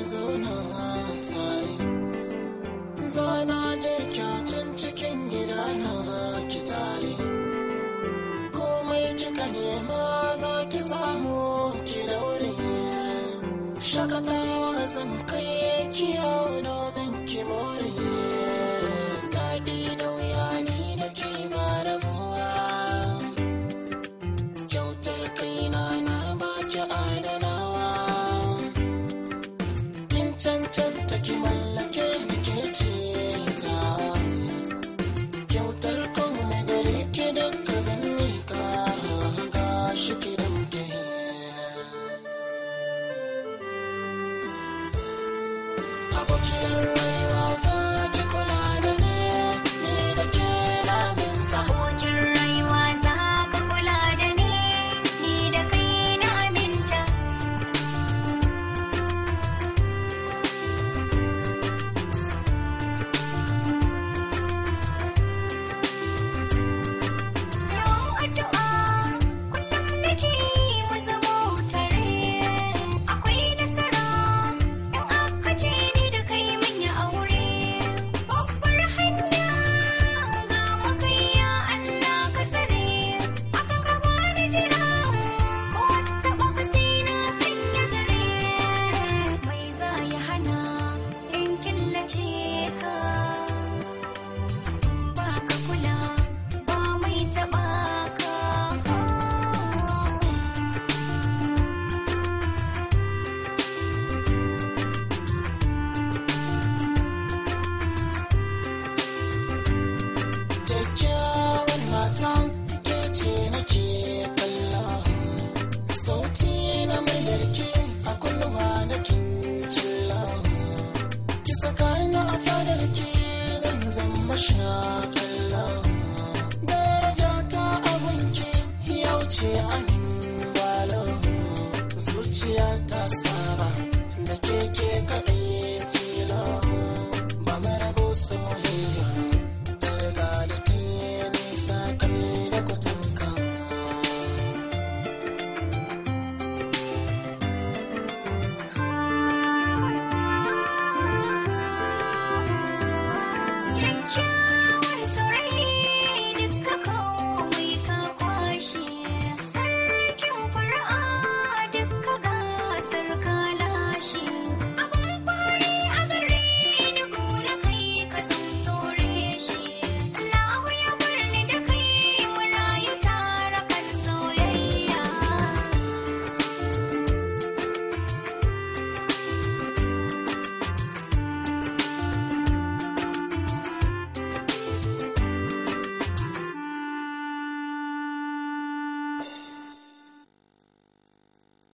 mu zauna tare. Zana je kyacin cikin gida na ki tare. Komai kika nema za ki samu ki daure. Shakatawa zan kai ki cancanta ki mallake ce